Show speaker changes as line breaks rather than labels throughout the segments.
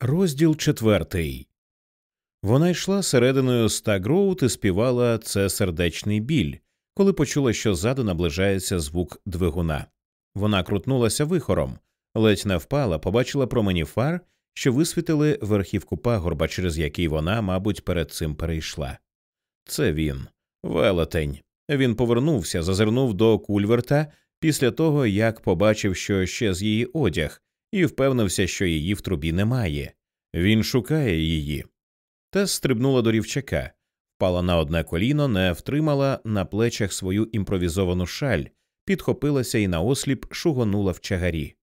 Розділ четвертий. Вона йшла серединою Стагроут і співала це сердечний біль, коли почула, що ззаду наближається звук двигуна. Вона крутнулася вихором, ледь не впала, побачила промені фар, що висвітили верхівку пагорба, через який вона, мабуть, перед цим перейшла. Це він, велетень. Він повернувся, зазирнув до кульверта після того, як побачив, що ще з її одяг, і впевнився, що її в трубі немає. Він шукає її. Тес стрибнула до рівчака, впала на одне коліно, не втримала на плечах свою імпровізовану шаль, підхопилася і наосліп шугонула в чагарі.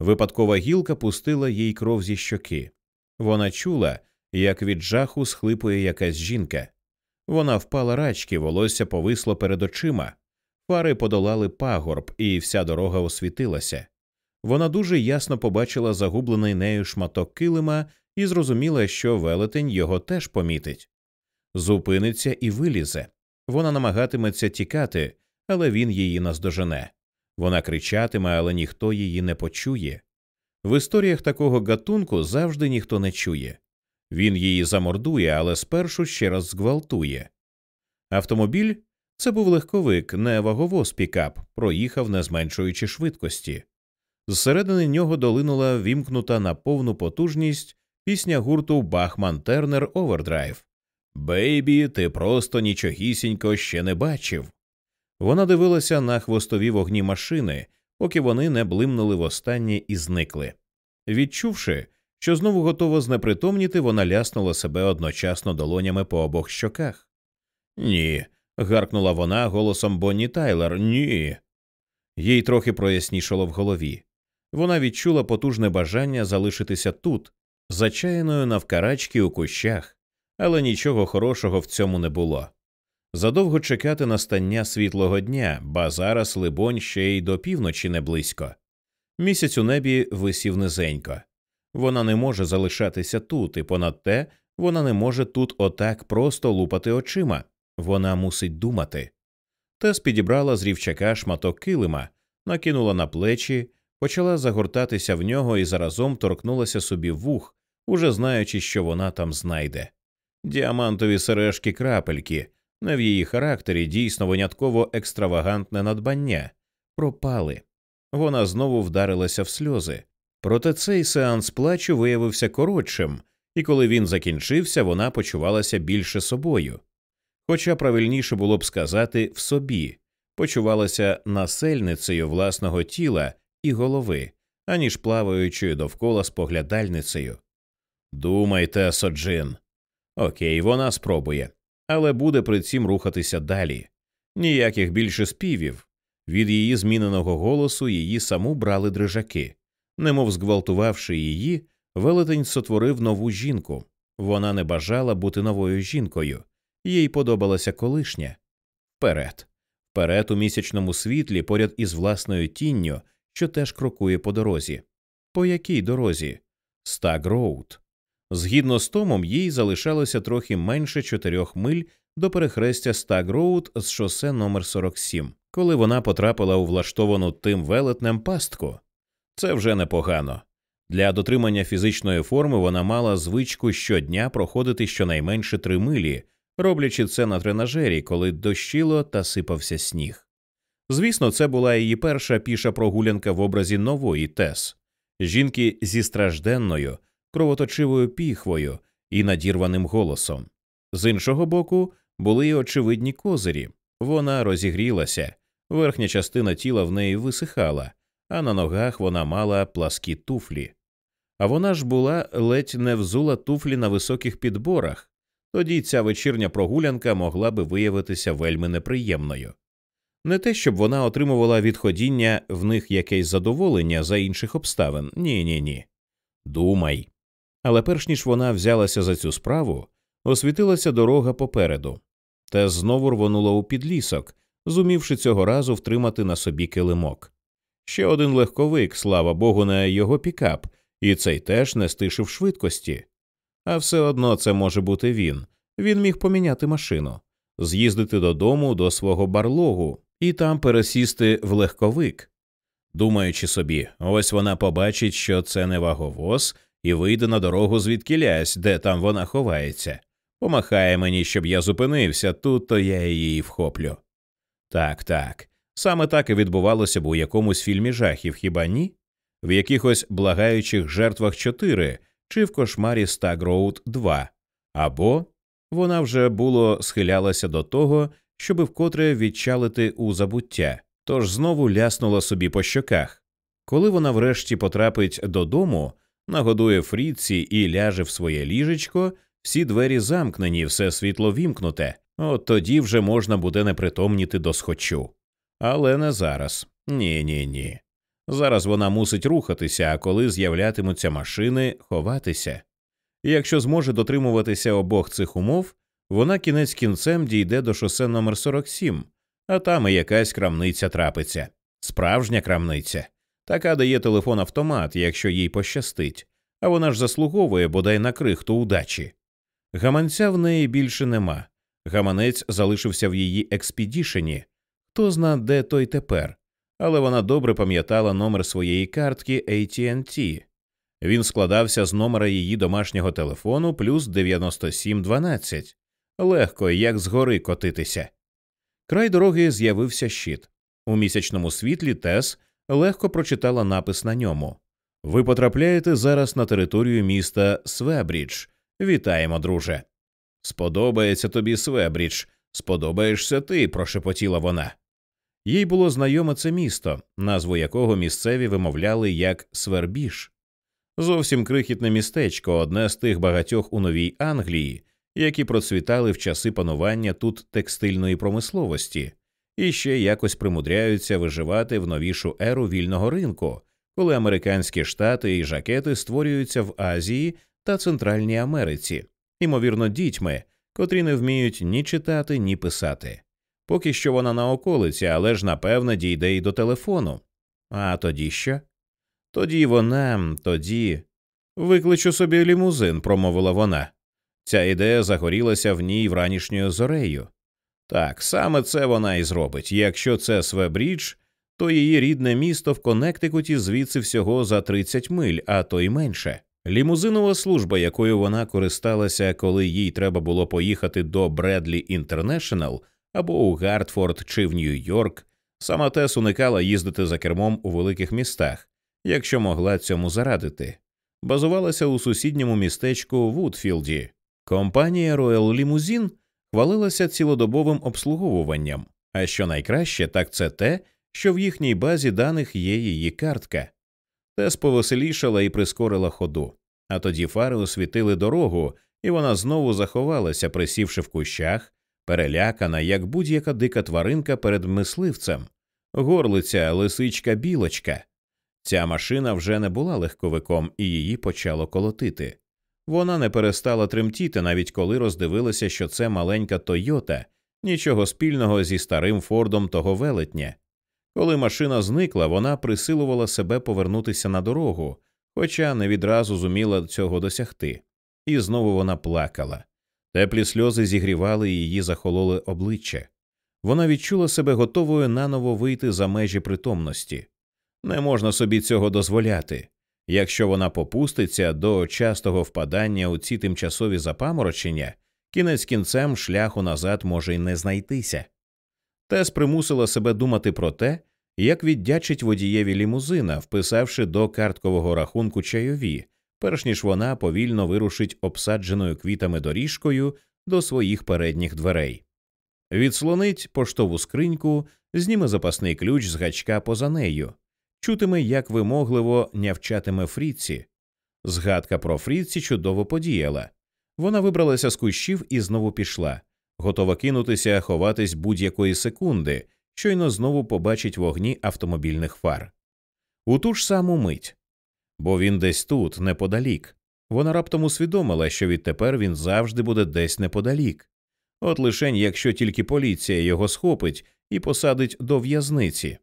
Випадкова гілка пустила їй кров зі щоки. Вона чула, як від жаху схлипує якась жінка. Вона впала рачки, волосся повисло перед очима, фари подолали пагорб, і вся дорога освітилася. Вона дуже ясно побачила загублений нею шматок килима і зрозуміла, що велетень його теж помітить. Зупиниться і вилізе. Вона намагатиметься тікати, але він її наздожене. Вона кричатиме, але ніхто її не почує. В історіях такого гатунку завжди ніхто не чує. Він її замордує, але спершу ще раз зґвалтує. Автомобіль це був легковик, не ваговоз пікап, проїхав, не зменшуючи швидкості. Зсередини нього долинула вімкнута на повну потужність пісня гурту Бахман Тернер Овердрайв. Бейбі, ти просто нічогісінько ще не бачив. Вона дивилася на хвостові вогні машини, поки вони не блимнули востаннє і зникли. Відчувши, що знову готова знепритомніти, вона ляснула себе одночасно долонями по обох щоках. Ні. гаркнула вона голосом Бонні Тайлер. Ні. Їй трохи прояснішало в голові. Вона відчула потужне бажання залишитися тут, зачаяною навкарачки у кущах, але нічого хорошого в цьому не було. Задовго чекати настання світлого дня, ба зараз, либонь, ще й до півночі не близько. Місяць у небі висів низенько. Вона не може залишатися тут, і понад те вона не може тут отак просто лупати очима. Вона мусить думати. Тес підібрала з рівчака шматок килима, накинула на плечі, почала загортатися в нього і заразом торкнулася собі вух, уже знаючи, що вона там знайде. Діамантові сережки крапельки, не в її характері дійсно винятково екстравагантне надбання, пропали. Вона знову вдарилася в сльози. Проте цей сеанс плачу виявився коротшим, і коли він закінчився, вона почувалася більше собою. Хоча правильніше було б сказати в собі, почувалася насельницею власного тіла і голови, аніж плаваючою довкола споглядальницею. Думайте, Соджин. Окей, вона спробує, але буде при цім рухатися далі. Ніяких більше співів. Від її зміненого голосу її саму брали дрижаки. Немов зґвалтувавши її, велетень сотворив нову жінку. Вона не бажала бути новою жінкою, їй подобалася колишня. Вперед, вперед у місячному світлі, поряд із власною тінню, що теж крокує по дорозі. По якій дорозі? Стаг-Роуд. Згідно з Томом, їй залишалося трохи менше чотирьох миль до перехрестя Стаг-Роуд з шосе номер 47 коли вона потрапила у влаштовану тим велетнем пастку. Це вже непогано. Для дотримання фізичної форми вона мала звичку щодня проходити щонайменше три милі, роблячи це на тренажері, коли дощило та сипався сніг. Звісно, це була її перша піша прогулянка в образі нової Тес, жінки зі стражденною, кровоточивою піхвою і надірваним голосом. З іншого боку, були й очевидні козирі. Вона розігрілася, верхня частина тіла в неї висихала, а на ногах вона мала пласкі туфлі. А вона ж була ледь не взула туфлі на високих підборах, тоді ця вечірня прогулянка могла би виявитися вельми неприємною. Не те, щоб вона отримувала від ходіння в них якесь задоволення за інших обставин ні, ні, ні. Думай. Але перш ніж вона взялася за цю справу, освітилася дорога попереду, та знову рвонула у підлісок, зумівши цього разу втримати на собі килимок. Ще один легковик, слава Богу, на його пікап, і цей теж не стишив швидкості. А все одно це може бути він. Він міг поміняти машину, з'їздити додому до свого барлогу і там пересісти в легковик. Думаючи собі, ось вона побачить, що це не ваговоз, і вийде на дорогу звідки лясь, де там вона ховається. Помахає мені, щоб я зупинився, тут то я її вхоплю. Так, так. Саме так і відбувалося б у якомусь фільмі жахів, хіба ні? В якихось благаючих жертвах 4 чи в кошмарі Стагроуд 2. Або вона вже було схилялася до того, щоби вкотре відчалити у забуття, тож знову ляснула собі по щоках. Коли вона врешті потрапить додому, нагодує Фріці і ляже в своє ліжечко, всі двері замкнені, все світло вімкнуте, от тоді вже можна буде непритомніти до схочу. Але не зараз. Ні, ні, ні. Зараз вона мусить рухатися, а коли з'являтимуться машини, ховатися. І якщо зможе дотримуватися обох цих умов, вона кінець кінцем дійде до шосе номер 47 а там і якась крамниця трапиться. Справжня крамниця. Така дає телефон автомат, якщо їй пощастить, а вона ж заслуговує бодай на крихту удачі. Гаманця в неї більше нема. Гаманець залишився в її експедішені. Хто зна, де той тепер, але вона добре пам'ятала номер своєї картки AT&T. Він складався з номера її домашнього телефону плюс 9712. Легко, як згори котитися. Край дороги з'явився щит. У місячному світлі Тес легко прочитала напис на ньому. Ви потрапляєте зараз на територію міста Свебрідж. Вітаємо, друже. Сподобається тобі Свебрідж, сподобаєшся ти, прошепотіла вона. Їй було знайоме це місто, назву якого місцеві вимовляли як Свербіж. Зовсім крихітне містечко, одне з тих багатьох у Новій Англії, які процвітали в часи панування тут текстильної промисловості, і ще якось примудряються виживати в новішу еру вільного ринку, коли американські штати і жакети створюються в Азії та Центральній Америці, ймовірно, дітьми, котрі не вміють ні читати, ні писати. Поки що вона на околиці, але ж напевне дійде й до телефону. А тоді що? Тоді вона, тоді. Викличу собі лімузин, промовила вона. Ця ідея загорілася в ній вранішньою зорею. Так, саме це вона і зробить. Якщо це Свебрідж, то її рідне місто в Коннектикуті звідси всього за 30 миль, а то й менше. Лімузинова служба, якою вона користалася, коли їй треба було поїхати до Бредлі Інтернешнл або у Гартфорд чи в Нью-Йорк, сама Тес уникала їздити за кермом у великих містах, якщо могла цьому зарадити. Базувалася у сусідньому містечку Вудфілді. Компанія Royal Limousine хвалилася цілодобовим обслуговуванням, а що найкраще, так це те, що в їхній базі даних є її картка. Тес повеселішала і прискорила ходу, а тоді фари освітили дорогу, і вона знову заховалася, присівши в кущах, перелякана, як будь-яка дика тваринка перед мисливцем, горлиця, лисичка, білочка. Ця машина вже не була легковиком, і її почало колотити. Вона не перестала тремтіти, навіть коли роздивилася, що це маленька Тойота, нічого спільного зі старим Фордом того велетня. Коли машина зникла, вона присилувала себе повернутися на дорогу, хоча не відразу зуміла цього досягти. І знову вона плакала. Теплі сльози зігрівали її захололе обличчя. Вона відчула себе готовою наново вийти за межі притомності. Не можна собі цього дозволяти. Якщо вона попуститься до частого впадання у ці тимчасові запаморочення, кінець кінцем шляху назад може й не знайтися. Тес примусила себе думати про те, як віддячить водієві лімузина, вписавши до карткового рахунку чайові, перш ніж вона повільно вирушить обсадженою квітами доріжкою до своїх передніх дверей. Відслонить поштову скриньку, зніме запасний ключ з гачка поза нею, чутиме, як вимогливо нявчатиме Фріці. Згадка про Фріці чудово подіяла. Вона вибралася з кущів і знову пішла, готова кинутися, ховатись будь-якої секунди, щойно знову побачить вогні автомобільних фар. У ту ж саму мить. Бо він десь тут, неподалік. Вона раптом усвідомила, що відтепер він завжди буде десь неподалік. От лишень, якщо тільки поліція його схопить і посадить до в'язниці.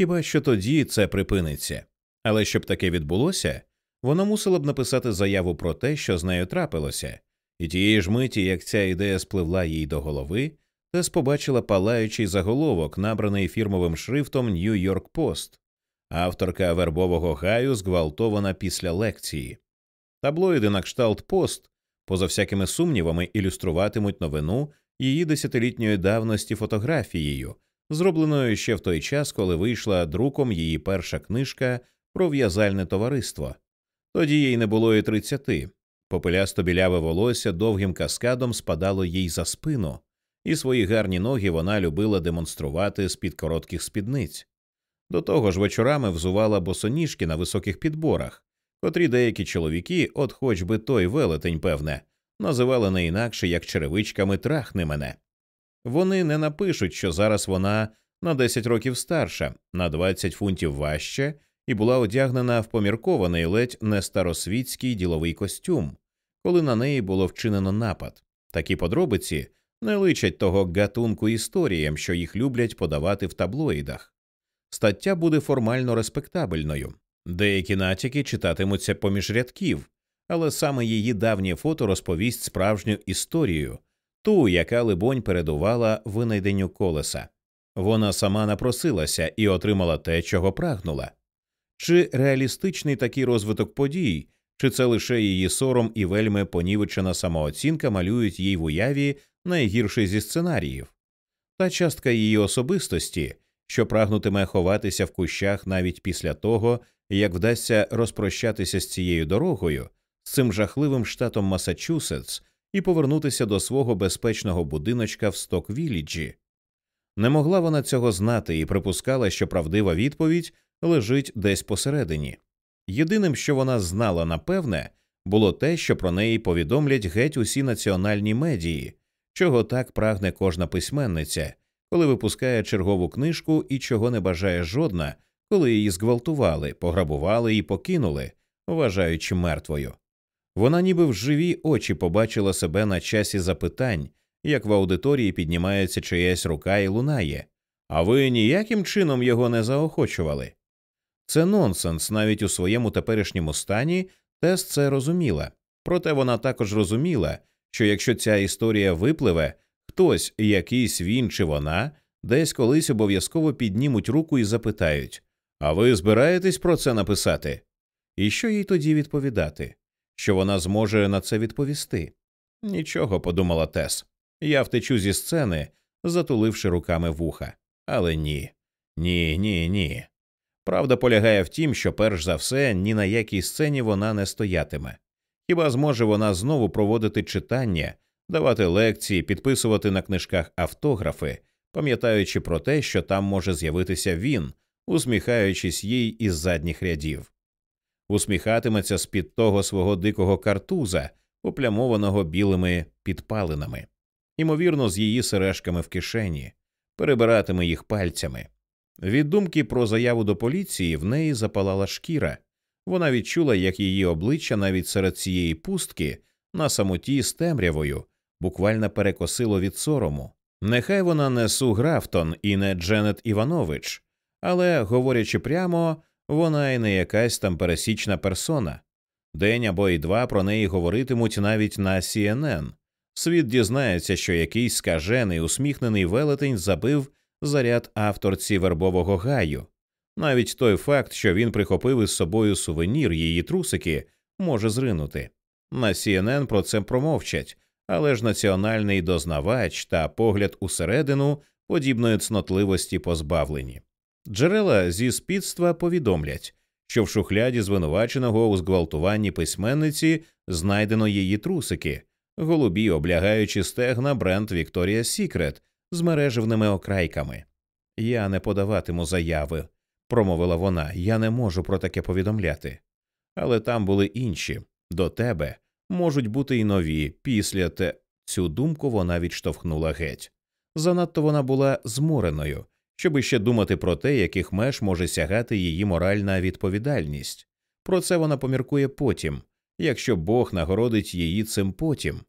Хіба що тоді це припиниться. Але щоб таке відбулося, вона мусила б написати заяву про те, що з нею трапилося, і тієї ж миті, як ця ідея спливла їй до голови, Тес побачила палаючий заголовок, набраний фірмовим шрифтом Нью-Йорк Пост. Авторка вербового гаю зґвалтована після лекції. Таблоїди на кшталт пост, поза всякими сумнівами, ілюструватимуть новину її десятилітньої давності фотографією, зробленою ще в той час, коли вийшла друком її перша книжка про в'язальне товариство. Тоді їй не було і тридцяти. Попелясто біляве волосся довгим каскадом спадало їй за спину, і свої гарні ноги вона любила демонструвати з під коротких спідниць. До того ж вечорами взувала босоніжки на високих підборах, котрі деякі чоловіки, от хоч би той велетень, певне, називали не інакше як черевичками трахни мене. Вони не напишуть, що зараз вона на 10 років старша, на 20 фунтів важче, і була одягнена в поміркований ледь не старосвітський діловий костюм, коли на неї було вчинено напад. Такі подробиці не личать того гатунку історіям, що їх люблять подавати в таблоїдах. Стаття буде формально респектабельною. Деякі натяки читатимуться поміж рядків, але саме її давнє фото розповість справжню історію, ту, яка, либонь, передувала винайденню колеса. Вона сама напросилася і отримала те, чого прагнула. Чи реалістичний такий розвиток подій, чи це лише її сором і вельми понівечена самооцінка малюють їй в уяві найгірший зі сценаріїв? Та частка її особистості, що прагнутиме ховатися в кущах навіть після того, як вдасться розпрощатися з цією дорогою, з цим жахливим штатом Масачусетс і повернутися до свого безпечного будиночка в Сток-Віліджі. Не могла вона цього знати і припускала, що правдива відповідь лежить десь посередині. Єдиним, що вона знала напевне, було те, що про неї повідомлять геть усі національні медії, чого так прагне кожна письменниця, коли випускає чергову книжку і чого не бажає жодна, коли її зґвалтували, пограбували і покинули, вважаючи мертвою. Вона ніби в живі очі побачила себе на часі запитань, як в аудиторії піднімається чиясь рука і лунає, а ви ніяким чином його не заохочували. Це нонсенс навіть у своєму теперішньому стані Тес це розуміла, проте вона також розуміла, що якщо ця історія випливе, хтось, якийсь він чи вона, десь колись обов'язково піднімуть руку і запитають А ви збираєтесь про це написати? І що їй тоді відповідати? Що вона зможе на це відповісти? Нічого, подумала Тес. Я втечу зі сцени, затуливши руками вуха. Але ні, ні, ні, ні. Правда полягає в тім, що перш за все ні на якій сцені вона не стоятиме. Хіба зможе вона знову проводити читання, давати лекції, підписувати на книжках автографи, пам'ятаючи про те, що там може з'явитися він, усміхаючись їй із задніх рядів, усміхатиметься з під того свого дикого картуза, оплямованого білими підпалинами, ймовірно, з її сережками в кишені, перебиратиме їх пальцями. Від думки про заяву до поліції в неї запалала шкіра. Вона відчула, як її обличчя навіть серед цієї пустки на самоті з темрявою буквально перекосило від сорому. Нехай вона не Су Графтон і не Дженет Іванович, але, говорячи прямо, вона й не якась там пересічна персона. День або й два про неї говоритимуть навіть на CNN. Світ дізнається, що якийсь скажений усміхнений велетень забив заряд авторці вербового гаю. Навіть той факт, що він прихопив із собою сувенір її трусики, може зринути. На CNN про це промовчать, але ж національний дознавач та погляд усередину подібної цнотливості позбавлені. Джерела зі спідства повідомлять, що в шухляді звинуваченого у зґвалтуванні письменниці знайдено її трусики, голубі, облягаючи стегна бренд Вікторія Сікрет з мережевними окрайками. Я не подаватиму заяви, промовила вона. Я не можу про таке повідомляти. Але там були інші до тебе можуть бути й нові після те. Цю думку вона відштовхнула геть. Занадто вона була змореною, щоб іще думати про те, яких меж може сягати її моральна відповідальність. Про це вона поміркує потім, якщо Бог нагородить її цим потім.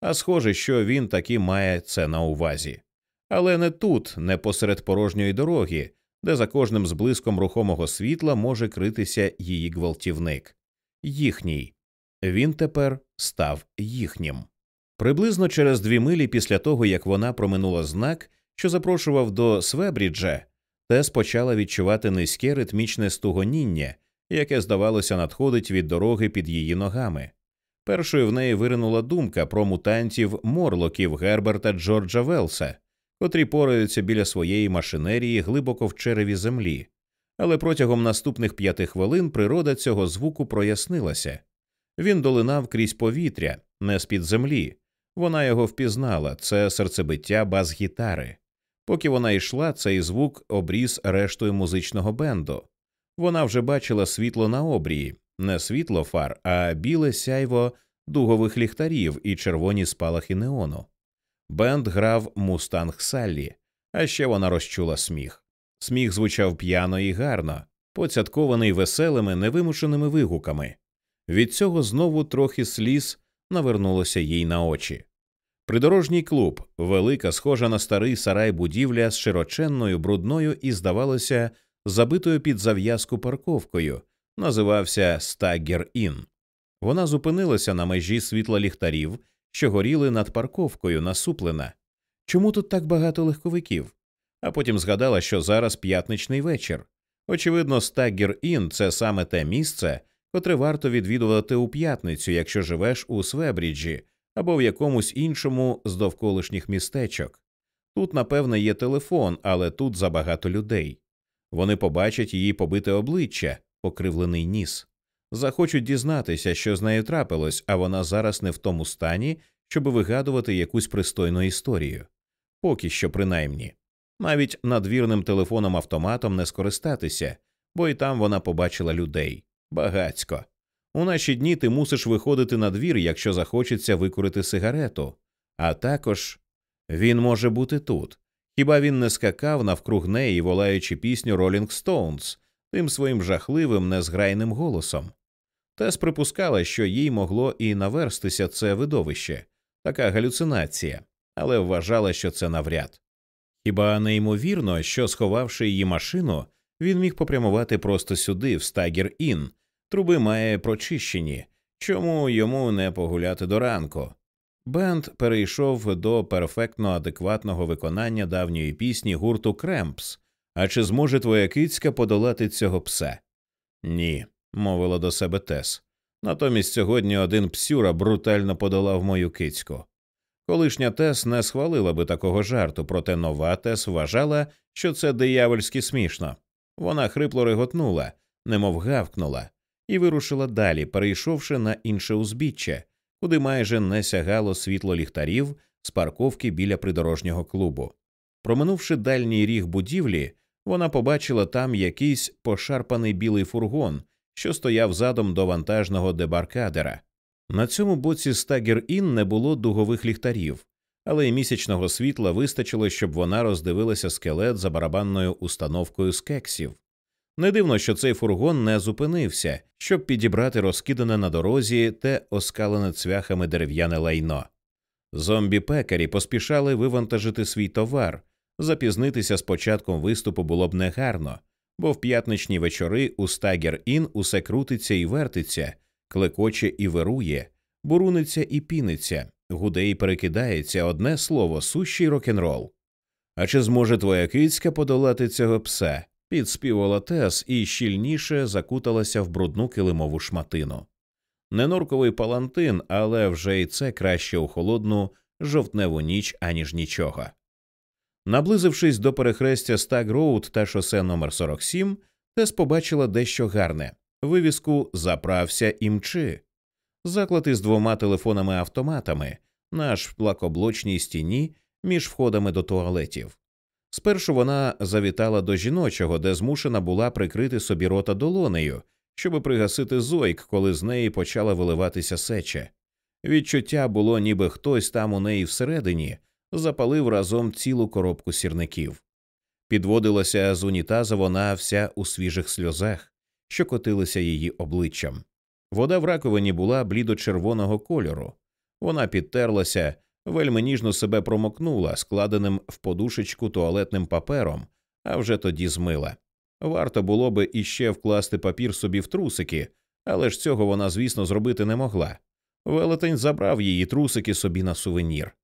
А схоже, що він таки має це на увазі. Але не тут, не посеред порожньої дороги, де за кожним зблиском рухомого світла може критися її гвалтівник. Їхній. Він тепер став їхнім. Приблизно через дві милі після того, як вона проминула знак, що запрошував до Свебріджа, Тес почала відчувати низьке ритмічне стугоніння, яке, здавалося, надходить від дороги під її ногами. Першою в неї виринула думка про мутантів морлоків Герберта Джорджа Велса, котрі пораються біля своєї машинерії глибоко в череві землі. Але протягом наступних п'яти хвилин природа цього звуку прояснилася. Він долинав крізь повітря, не з під землі. Вона його впізнала це серцебиття бас-гітари. Поки вона йшла, цей звук обріз рештою музичного бенду. Вона вже бачила світло на обрії, не світло фар, а біле сяйво дугових ліхтарів і червоні спалахи неону. Бенд грав мустанг Саллі, а ще вона розчула сміх. Сміх звучав п'яно і гарно, поцяткований веселими, невимушеними вигуками. Від цього знову трохи сліз навернулося їй на очі. Придорожній клуб, велика, схожа на старий сарай будівля з широченною, брудною і, здавалося, забитою під зав'язку парковкою, називався Стаггер Ін. Вона зупинилася на межі світла ліхтарів, що горіли над парковкою, насуплена. Чому тут так багато легковиків? А потім згадала, що зараз п'ятничний вечір. Очевидно, Стаггер Ін це саме те місце, котре варто відвідувати у п'ятницю, якщо живеш у Свебріджі або в якомусь іншому з довколишніх містечок. Тут, напевне, є телефон, але тут забагато людей. Вони побачать її побите обличчя, покривлений ніс, захочуть дізнатися, що з нею трапилось, а вона зараз не в тому стані, щоб вигадувати якусь пристойну історію. Поки що, принаймні. Навіть надвірним телефоном автоматом не скористатися, бо й там вона побачила людей багацько. У наші дні ти мусиш виходити на двір, якщо захочеться викурити сигарету, а також він може бути тут. Хіба він не скакав навкруг неї, волаючи пісню Rolling Stones тим своїм жахливим, незграйним голосом? Тес припускала, що їй могло і наверстися це видовище, така галюцинація, але вважала, що це навряд. Хіба неймовірно, що, сховавши її машину, він міг попрямувати просто сюди, в Стагер Ін, труби має прочищені, чому йому не погуляти до ранку? Бенд перейшов до перфектно адекватного виконання давньої пісні гурту Кремпс. А чи зможе твоя кицька подолати цього пса? Ні, мовила до себе Тес. Натомість сьогодні один псюра брутально подолав мою кицьку. Колишня Тес не схвалила би такого жарту, проте нова Тес вважала, що це диявольськи смішно. Вона хрипло реготнула, немов гавкнула, і вирушила далі, перейшовши на інше узбіччя, куди майже не сягало світло ліхтарів з парковки біля придорожнього клубу. Проминувши дальній ріг будівлі, вона побачила там якийсь пошарпаний білий фургон, що стояв задом до вантажного дебаркадера. На цьому боці стагер Ін не було дугових ліхтарів, але й місячного світла вистачило, щоб вона роздивилася скелет за барабанною установкою з кексів. Не дивно, що цей фургон не зупинився, щоб підібрати розкидане на дорозі те оскалене цвяхами дерев'яне лайно. Зомбі пекарі поспішали вивантажити свій товар. Запізнитися з початком виступу було б негарно, бо в п'ятничні вечори у Стагер Ін усе крутиться і вертиться, клекоче і вирує, буруниться і піниться, гуде і перекидається одне слово сущий рок-н-рол. А чи зможе твоя кицька подолати цього пса? Підспівала Тес і щільніше закуталася в брудну килимову шматину. Не норковий палантин, але вже й це краще у холодну жовтневу ніч, аніж нічого. Наблизившись до перехрестя Стаг Роуд та шосе номер 47 Тес побачила дещо гарне вивіску Заправся і мчи. Заклад із двома телефонами автоматами на плакоблочній стіні між входами до туалетів. Спершу вона завітала до жіночого, де змушена була прикрити собі рота долонею, щоб пригасити зойк, коли з неї почала виливатися сеча. Відчуття було, ніби хтось там у неї всередині запалив разом цілу коробку сірників. Підводилася з унітаза вона вся у свіжих сльозах, що котилися її обличчям. Вода в раковині була блідо-червоного кольору. Вона підтерлася, вельми ніжно себе промокнула, складеним в подушечку туалетним папером, а вже тоді змила. Варто було би іще вкласти папір собі в трусики, але ж цього вона, звісно, зробити не могла. Велетень забрав її трусики собі на сувенір.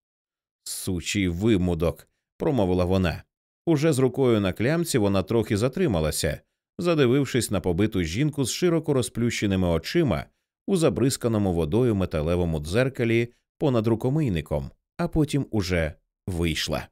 Сучий вимудок, промовила вона. Уже з рукою на клямці вона трохи затрималася, задивившись на побиту жінку з широко розплющеними очима у забризканому водою металевому дзеркалі понад рукомийником, а потім уже вийшла.